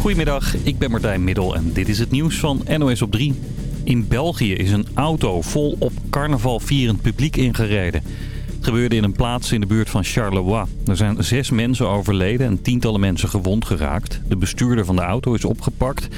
Goedemiddag, ik ben Martijn Middel en dit is het nieuws van NOS op 3. In België is een auto vol op carnavalvierend publiek ingereden. Het gebeurde in een plaats in de buurt van Charleroi. Er zijn zes mensen overleden en tientallen mensen gewond geraakt. De bestuurder van de auto is opgepakt.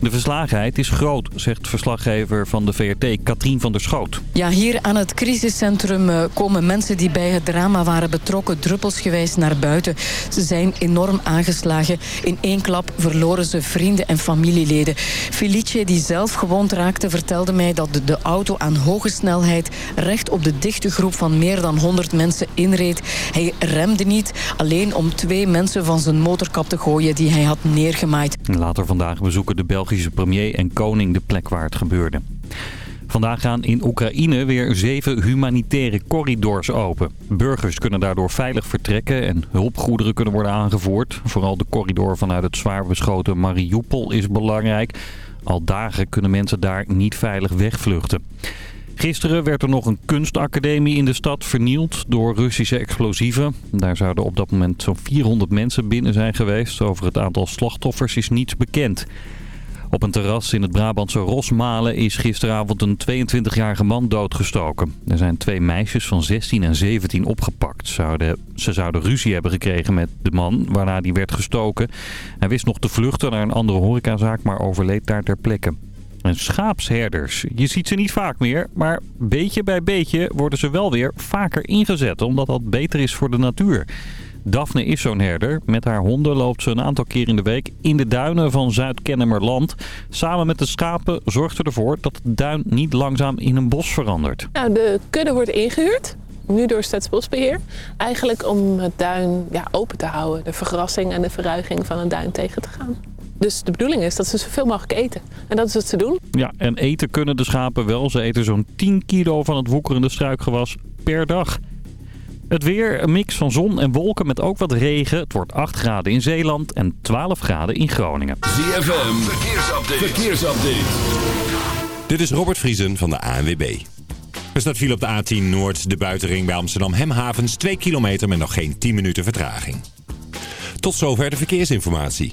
De verslagenheid is groot, zegt verslaggever van de VRT, Katrien van der Schoot. Ja, hier aan het crisiscentrum eh, komen mensen die bij het drama waren betrokken druppelsgewijs naar buiten. Ze zijn enorm aangeslagen. In één klap verloren ze vrienden en familieleden. Felice, die zelf gewond raakte, vertelde mij dat de auto aan hoge snelheid recht op de dichte groep van meer dan 100 mensen inreed. Hij remde niet, alleen om twee mensen van zijn motorkap te gooien die hij had neergemaaid. Later vandaag bezoeken de Premier en koning de plek waar het gebeurde. Vandaag gaan in Oekraïne weer zeven humanitaire corridors open. Burgers kunnen daardoor veilig vertrekken en hulpgoederen kunnen worden aangevoerd. Vooral de corridor vanuit het zwaar beschoten Mariupol is belangrijk. Al dagen kunnen mensen daar niet veilig wegvluchten. Gisteren werd er nog een kunstacademie in de stad vernield door Russische explosieven. Daar zouden op dat moment zo'n 400 mensen binnen zijn geweest. Over het aantal slachtoffers is niets bekend. Op een terras in het Brabantse Rosmalen is gisteravond een 22-jarige man doodgestoken. Er zijn twee meisjes van 16 en 17 opgepakt. Zouden, ze zouden ruzie hebben gekregen met de man, waarna die werd gestoken. Hij wist nog te vluchten naar een andere horecazaak, maar overleed daar ter plekke. En schaapsherders. Je ziet ze niet vaak meer, maar beetje bij beetje worden ze wel weer vaker ingezet, omdat dat beter is voor de natuur. Daphne is zo'n herder. Met haar honden loopt ze een aantal keer in de week in de duinen van Zuid-Kennemerland. Samen met de schapen zorgt ze ervoor dat de duin niet langzaam in een bos verandert. Nou, de kudde wordt ingehuurd. Nu door Staatsbosbeheer. Eigenlijk om het duin ja, open te houden. De vergrassing en de verruiging van een duin tegen te gaan. Dus de bedoeling is dat ze zoveel mogelijk eten. En dat is wat ze doen. Ja, en eten kunnen de schapen wel. Ze eten zo'n 10 kilo van het woekerende struikgewas per dag. Het weer, een mix van zon en wolken met ook wat regen. Het wordt 8 graden in Zeeland en 12 graden in Groningen. ZFM, verkeersupdate. verkeersupdate. Dit is Robert Vriesen van de ANWB. Er staat viel op de A10 Noord, de buitenring bij Amsterdam Hemhavens. 2 kilometer met nog geen 10 minuten vertraging. Tot zover de verkeersinformatie.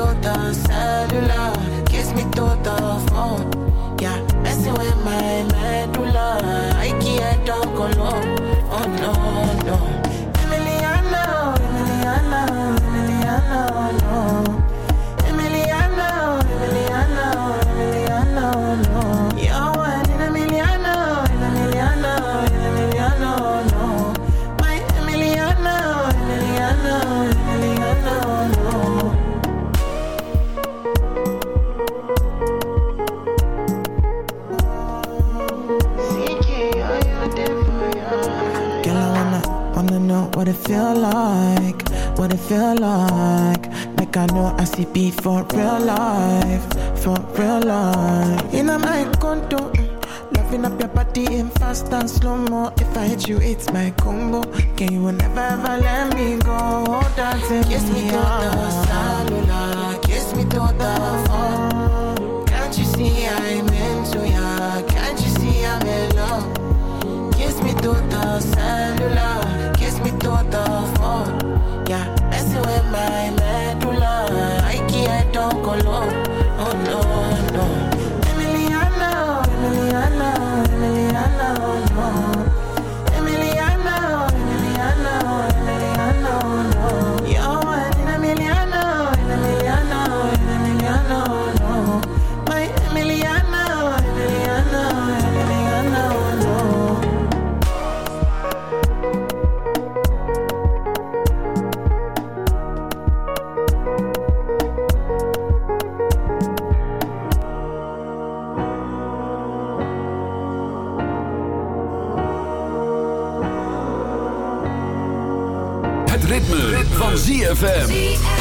dans d'autres cellules feel like, what it feel like. Like I know I see be for real life, for real life. In my condo, mm, loving up your body in fast and slow mo. If I hit you, it's my combo. Can you never ever let me go? Oh, dancing, kiss me through the cellular, kiss me through the phone. van ZFM.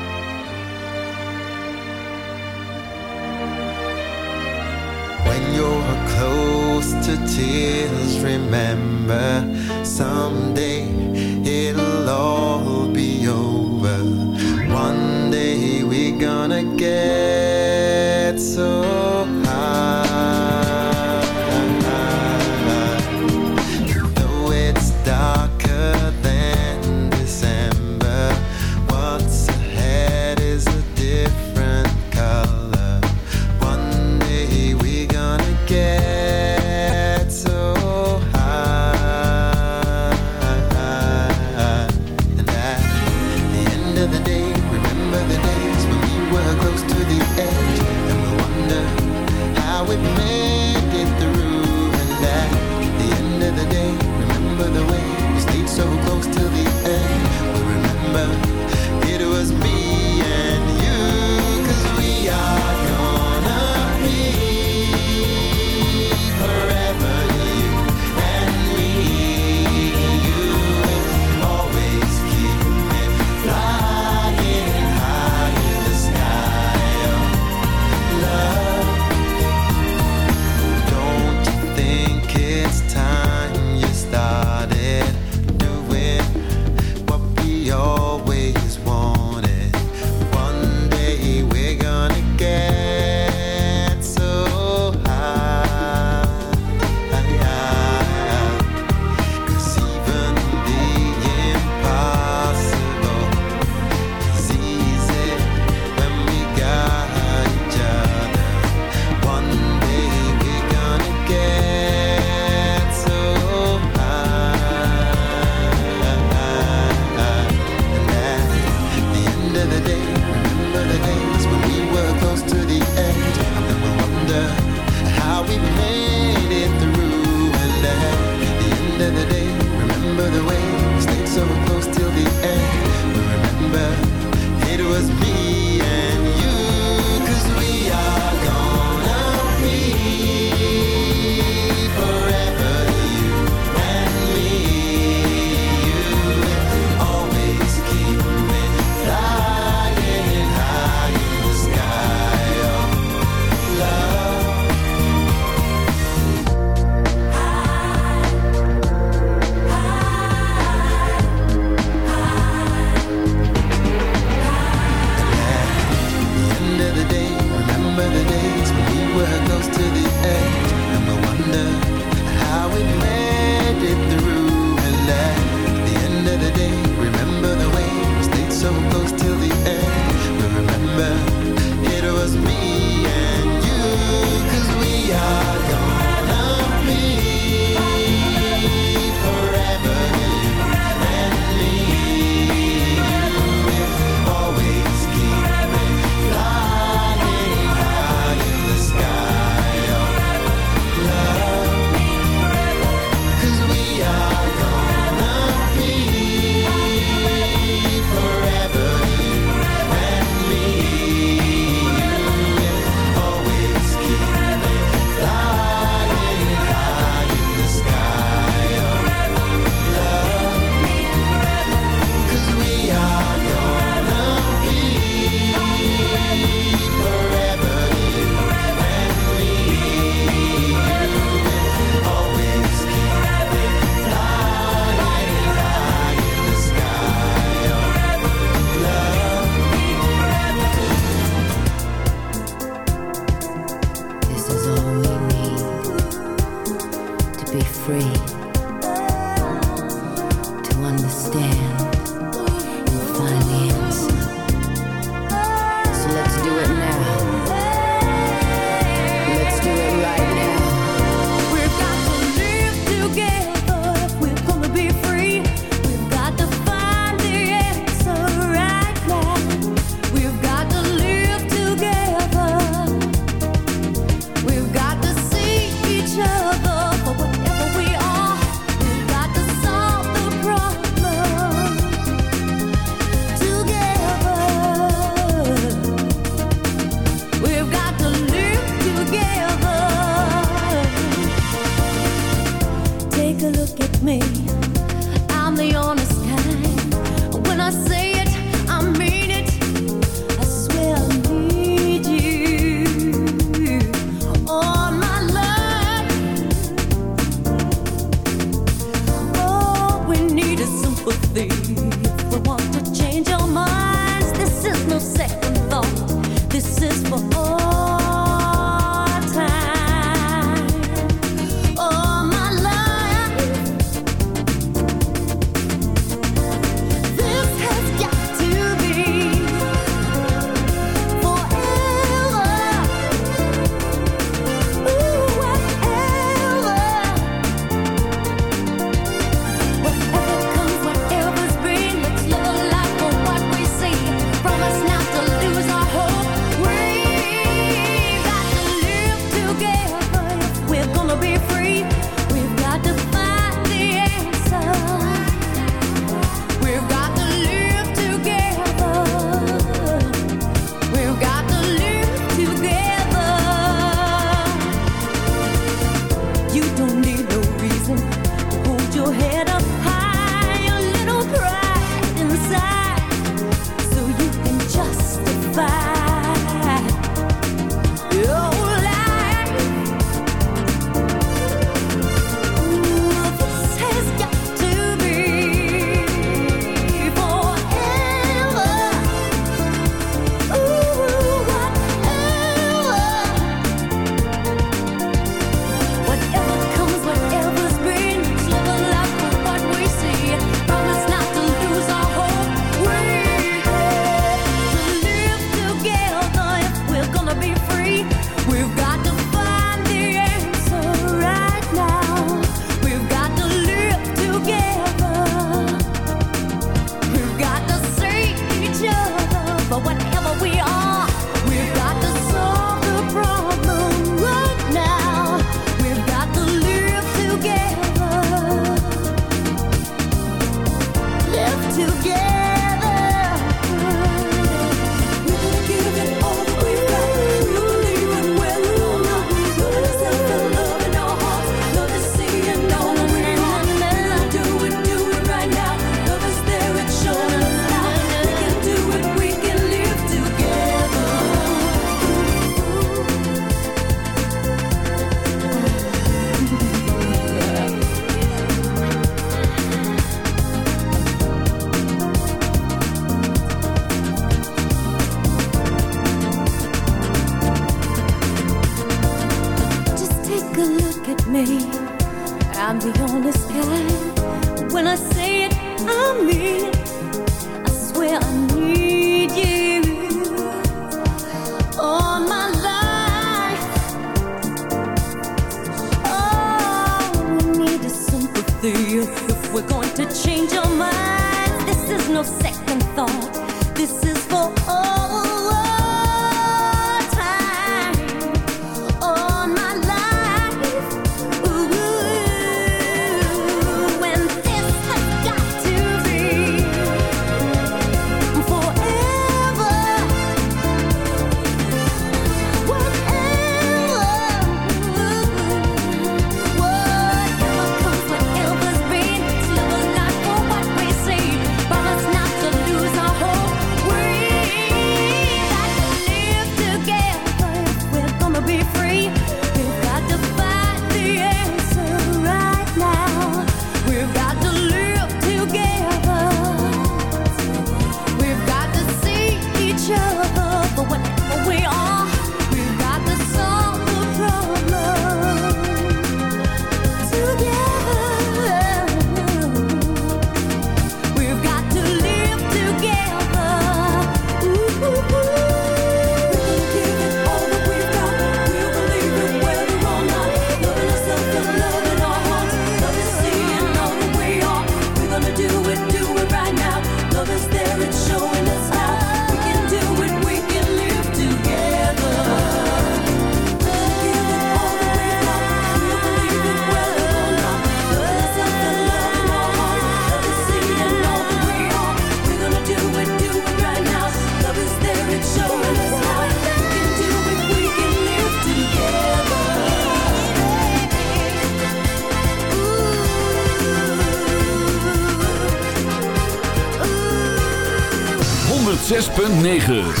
9.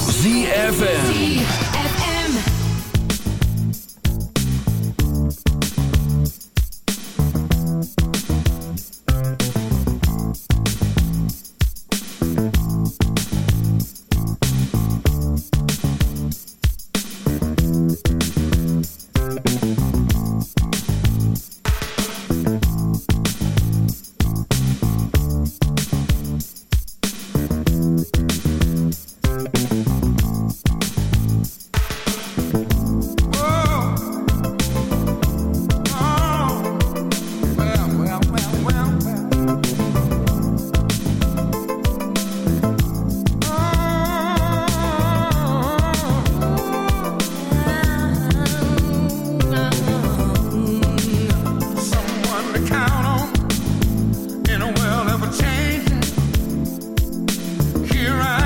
Here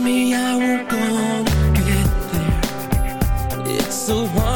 me I won't go get there It's so hard.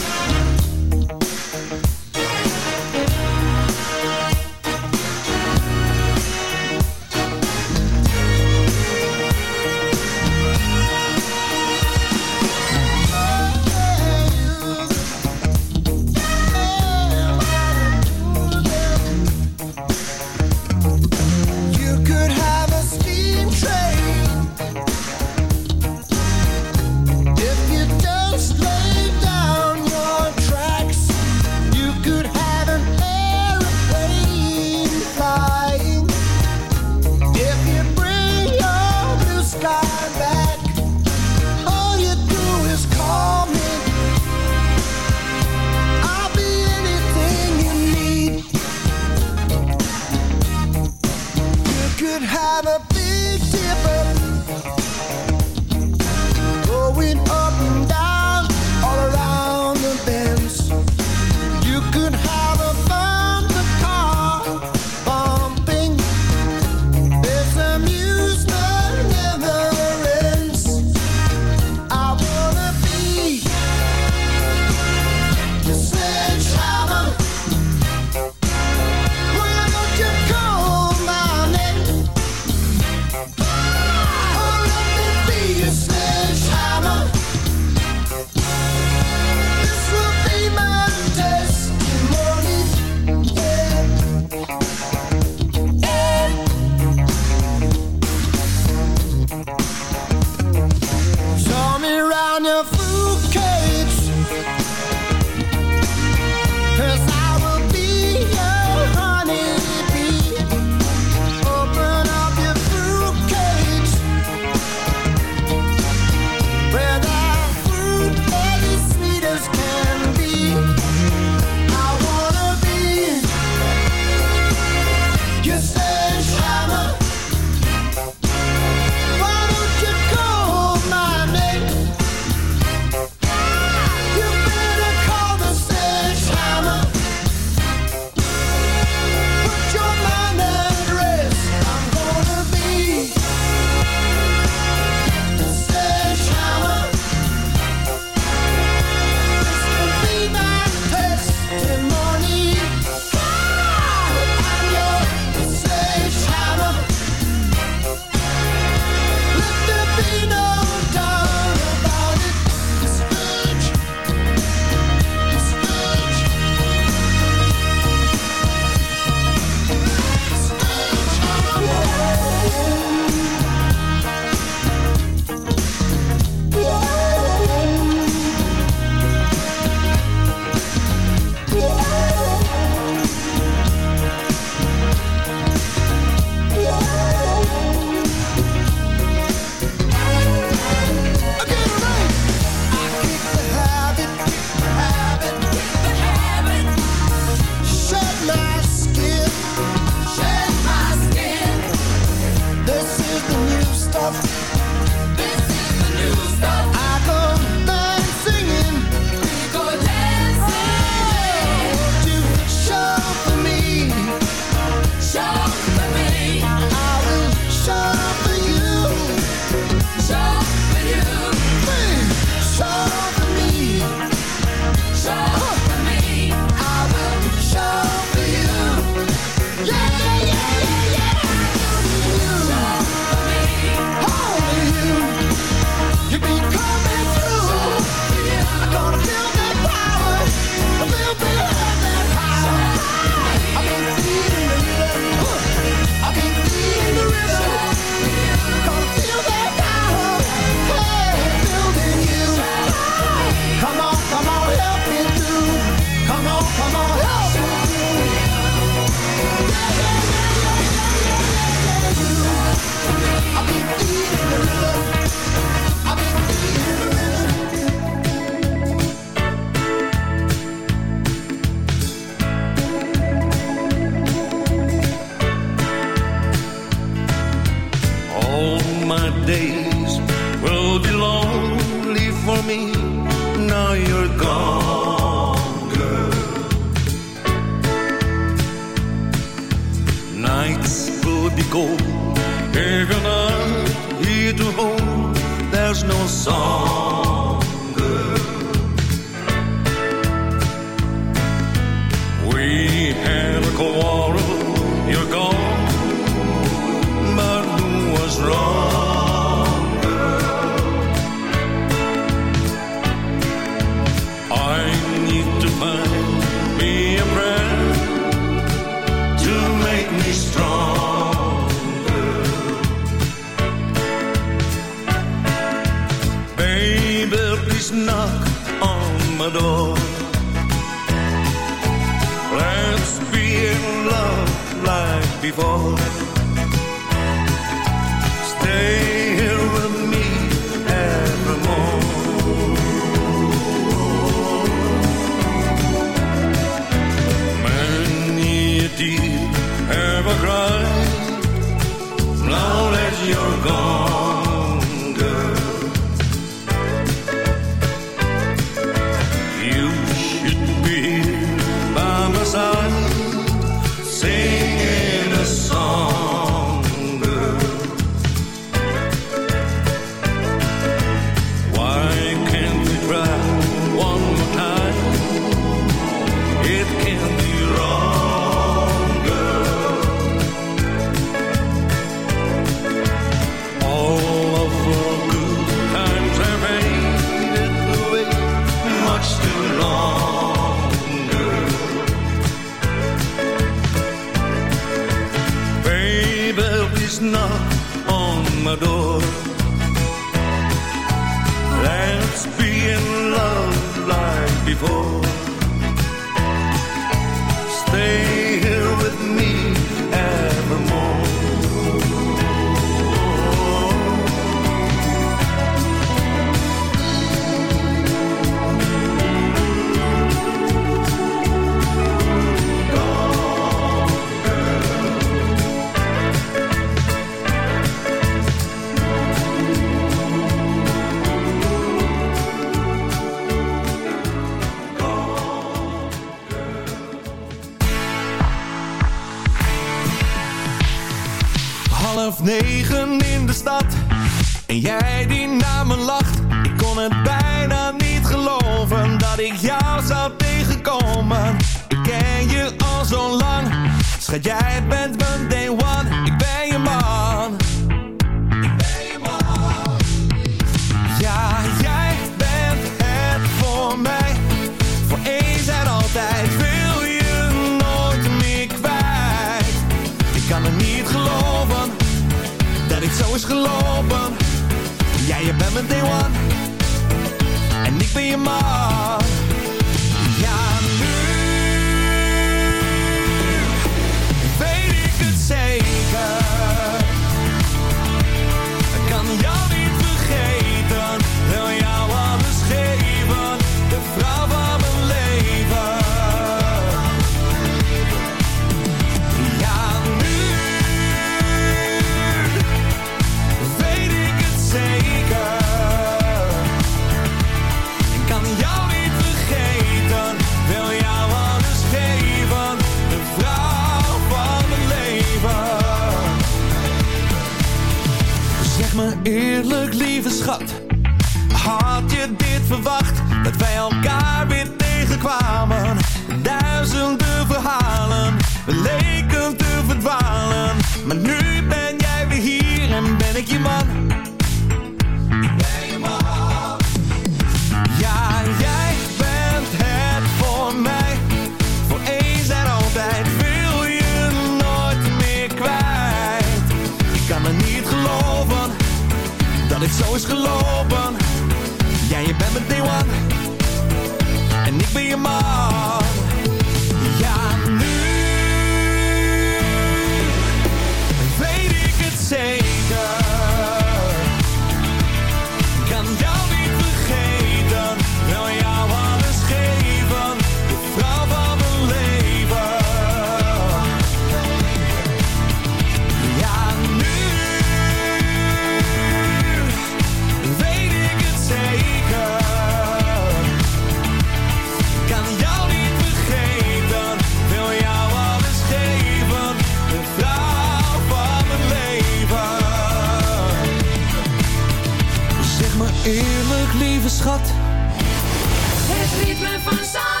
Eerlijk lieve schat. Het ritme van zand.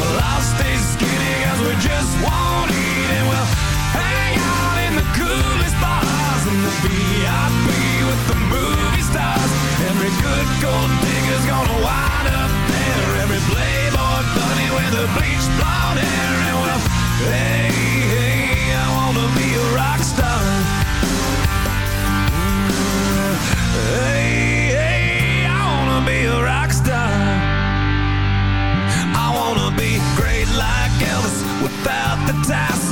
Well, I'll stay skinny cause we just won't eat And we'll hang out in the coolest bars And the VIP with the movie stars. Every good gold digger's gonna wind up there. Every playboy bunny with a bleached blonde hair. And we'll, hey, hey, I wanna be a rock star. Mm -hmm. Hey.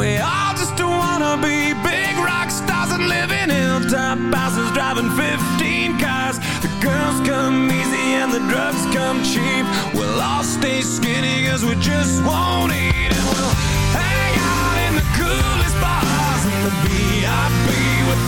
we all just wanna be big rock stars and live in hilltop houses driving 15 cars. The girls come easy and the drugs come cheap. We'll all stay skinny cause we just won't eat. And we'll hang out in the coolest bars in the VIP with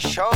show